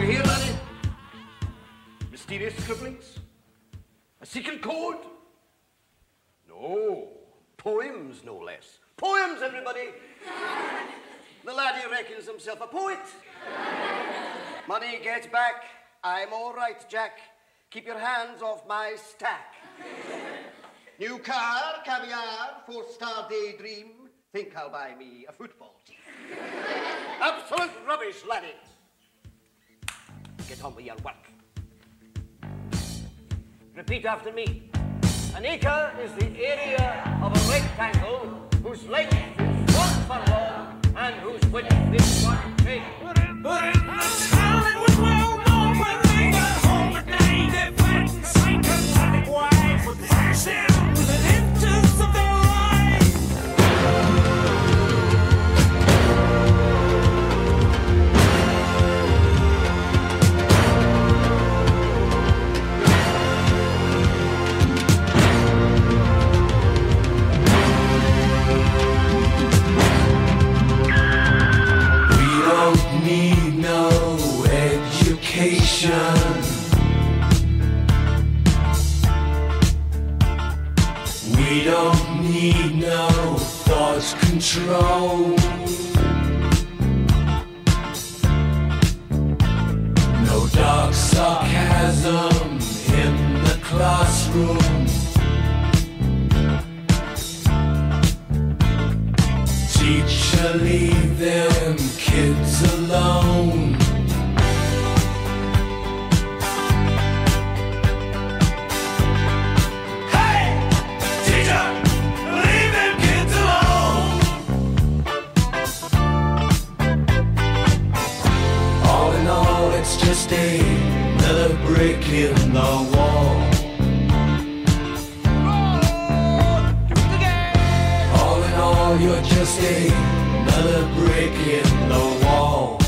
We're here. Mysterious scribblings? A secret code? No. Poems, no less. Poems, everybody! the laddie reckons himself a poet. Money gets back. I'm all right, Jack. Keep your hands off my stack. New car, caviar, four-star daydream. Think I'll buy me a football team. Absolute rubbish, laddie. Get on with your work. Repeat after me. An acre is the area of a rectangle whose length is one furlong and whose width is one education. We don't need no thought control. No dark sarcasm in the classroom. Just another brick in the wall. All in all, you're just another brick in the wall.